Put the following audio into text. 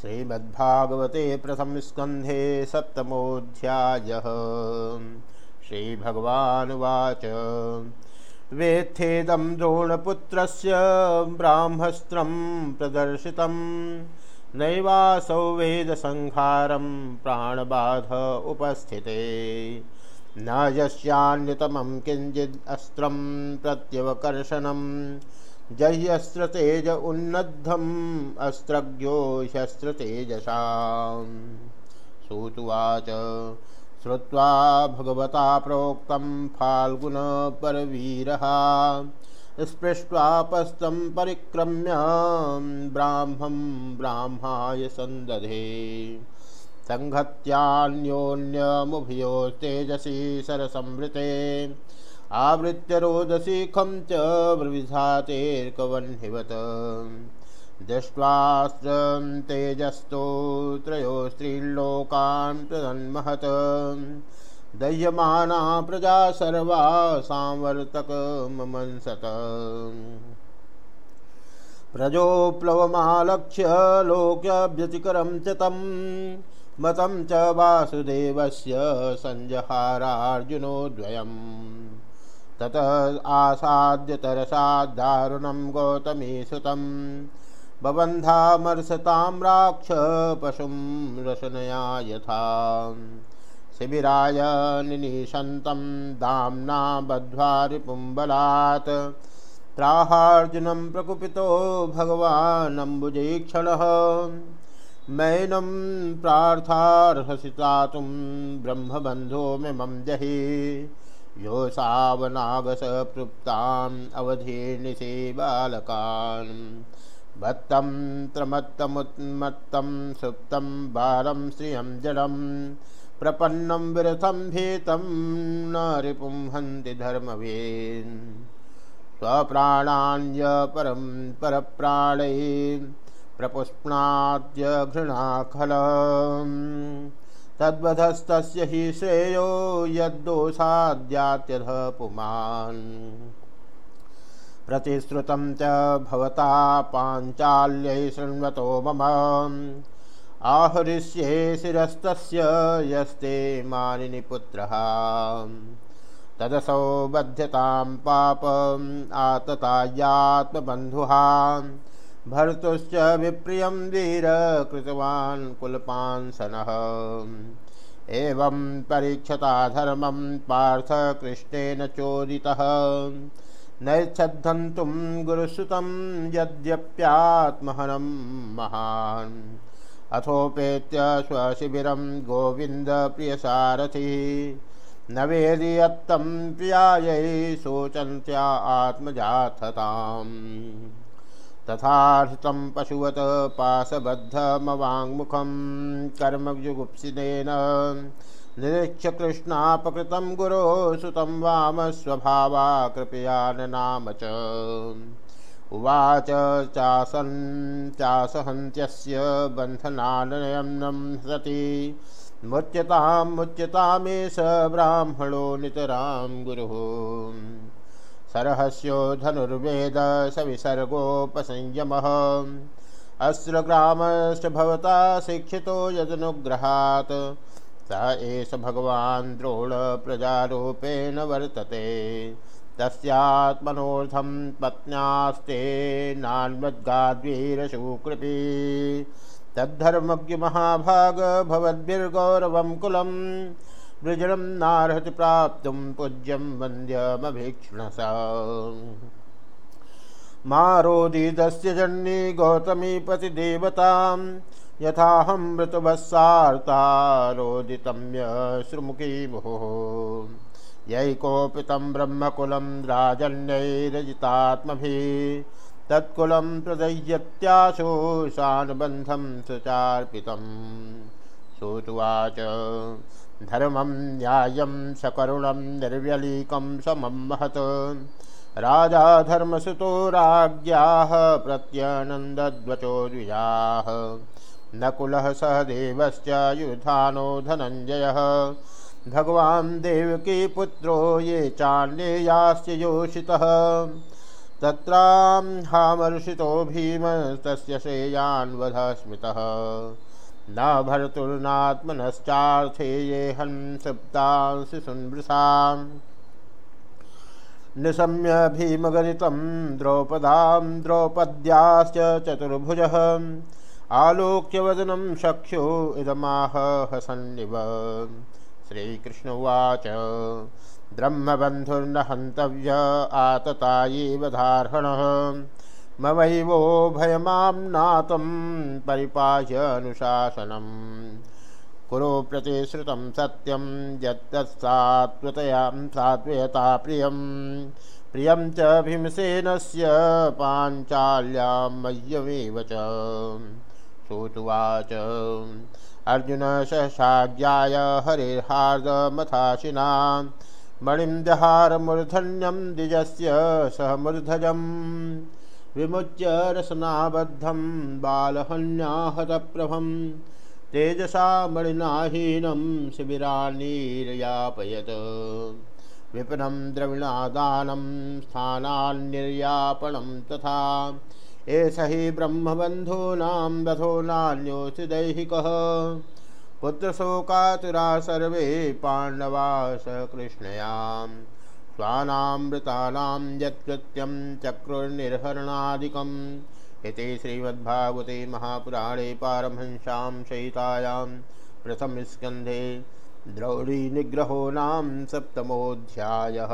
श्रीमद्भागवते प्रथमस्कन्धे सप्तमोऽध्यायः। श्रीभगवानुवाच। वेत्थेदं द्रोणपुत्रस्य ब्राह्मस्त्रं प्रदर्शितं। नैवासौ वेदसंहारं प्राणबाध उपस्थिते। न यस्यान्यतमं किञ्चित् अस्त्रं प्रत्यवकर्षणम्। जह्यस्त्रतेज उन्नद्धम अस्त्रज्ञो ह्यस्त्रतेजसा सूतुवाच, श्रुत्वा भगवता प्रोक्त प्रोक्तं फाल्गुनपरवीरः, स्पृष्ट्वापस्तं परिक्रम्य ब्राह्मं ब्राह्माय सन्दधे। सङ्घत्यान्योन्यमुभयोस्तेजसि सरसंवृते आवृत्य रोदसीखं च ब्रविधातेर्कवह्निवत् दृष्ट्वास्त्रं तेजस्तो त्रयो स्त्रीलोकान् प्रदन्महत्। दह्यमाना प्रजा सर्वा सांवर्तक सांवर्तकमंसत प्रजोप्लवमालक्ष्य लोक्यव्यतिकरं च तं मतं च वासुदेवस्य सञ्जहारार्जुनोद्वयम् तत आसाद्य तरसादारुणं गौतमी सुतं बबन्धामर्षतां राक्ष पशुं रसनया यथा। शिबिराय निनिशन्तं दाम्ना बद्ध्वा रिपुम्बलात् प्राहार्जुनं प्रकुपितो भगवानम्बुजीक्षणः। मैनं प्रार्थार्हसितातुं ब्रह्मबन्धो मिमं जहि। यो सावनागस पृप्ताम् अवधीर्निशे बालकान्। भत्तं त्रमत्तमुन्मत्तं सुप्तं बालं श्रियं जडं प्रपन्नं विरथं भीतं न रिपुं हन्ति धर्मवेन्। स्वप्राणान्य परं परप्राणै प्रपुष्णाद्य घृणाखलम्। तद्वधस्तस्य हि श्रेयो यद्दोषाद्यात्यध पुमान् प्रतिश्रुतं च भवता पाञ्चाल्यै शृण्वतो मम। आहरिष्ये शिस्त यस्ते मानिनि पुत्रः। तदसौ बध्यतां पापम् आततायात्मबन्धुः। भर्तुश्च विप्रियं वीर कृतवान् एवं परीक्षता धर्मं पार्थ कृष्णेन चोदितः। नैच्छद्धन्तुं गुरुसुतं यद्यप्यात्महनं महान्। अथोपेत्य स्वशिबिरं न वेदियत्तं प्रियायै शोचन्त्या आत्मजाथताम् तथार्थितं पशुवत पाशबद्धमवाङ्मुखं कर्मयुगुप्सिदेन निरीक्ष्य कृष्णापकृतं गुरो सुतं वामस्वभावा कृपया नाम च। उवाच चासन् चासहन्त्यस्य बन्धनानयनं सति। मुच्यतां मुच्यतामेष ब्राह्मणो नितरां गुरुः। सरहस्यो धनुर्वेद सविसर्गोपसंयमः अस्त्रग्रामश्च भवता शिक्षितो यदनुग्रहात्। स एष भगवान् द्रोणप्रजारूपेण वर्तते। तस्यात्मनोऽर्थं पत्न्यास्ते नान्वद्गाद्वीरशुकृपी। तद्धर्मज्ञमहाभाग भवद्भिर्गौरवं कुलम्। वृजनं नार्हति प्राप्तुं पूज्यं वन्द्यमभीक्ष्णस। मारोदिदस्य जन्नी गौतमीपतिदेवतां यथाहं मृतवस्सार्ता रोदितं यश्रुमुखी मुहुः। यैकोपितं ब्रह्मकुलं राजन्यैरजितात्मभिः, तत्कुलं प्रदय्यत्याशो सानुबन्धं श्रुतुवाच धर्मं न्यायं सकरुणं निर्व्यलीकं समं महत्। राजा धर्मसुतो राज्ञाः प्रत्यनन्दध्वचो द्विजाः नकुलः सहदेवश्च युधानो धनञ्जयः। ये चान्येयास्य योषितः। तत्राहामर्षितो भीम तस्य श्रेयान्वध स्मृतः न भर्तुर्नात्मनश्चार्थे ये हंसप्तांसि सुनवृषाम् निशम्य भीमगणितं द्रौपदां द्रौपद्याश्च चतुर्भुजः। आलोक्य वदनं चक्षु इदमाह हसन्निव श्रीकृष्ण उवाच ब्रह्मबन्धुर्न हन्तव्य आततायैवधार्हणः ममैवो भयमां नातं परिपाह्य अनुशासनम्। कुरु प्रतिश्रुतं सत्यं यत्तत्सात्वतयां सात्वयता प्रियं प्रियं च भीमसेनस्य पाञ्चाल्यां मह्यमेव च। श्रुतुवाच अर्जुन सहसाज्ञाय हरिर्हार्दमथाशिना। मणिं जहारमूर्धन्यं द्विजस्य सह मूर्धजं विमुच्य रसनाबद्धं बालहन्याहतप्रभं तेजसा मणिनाहीनं शिबिरान्निर्यापयत् विपनं द्रविणादानं स्थानान्निर्यापणं तथा एष हि ब्रह्मबन्धूनां रथो नान्योऽस्ति दैहिकः। पुत्रशोकातुरा सर्वे पाण्डवा स्वानामृतानां यत्कृत्यं इति श्रीमद्भागवते महापुराणे पारमहंस्यां सहितायां प्रथमस्कन्धे द्रौडीनिग्रहो नाम सप्तमोऽध्यायः।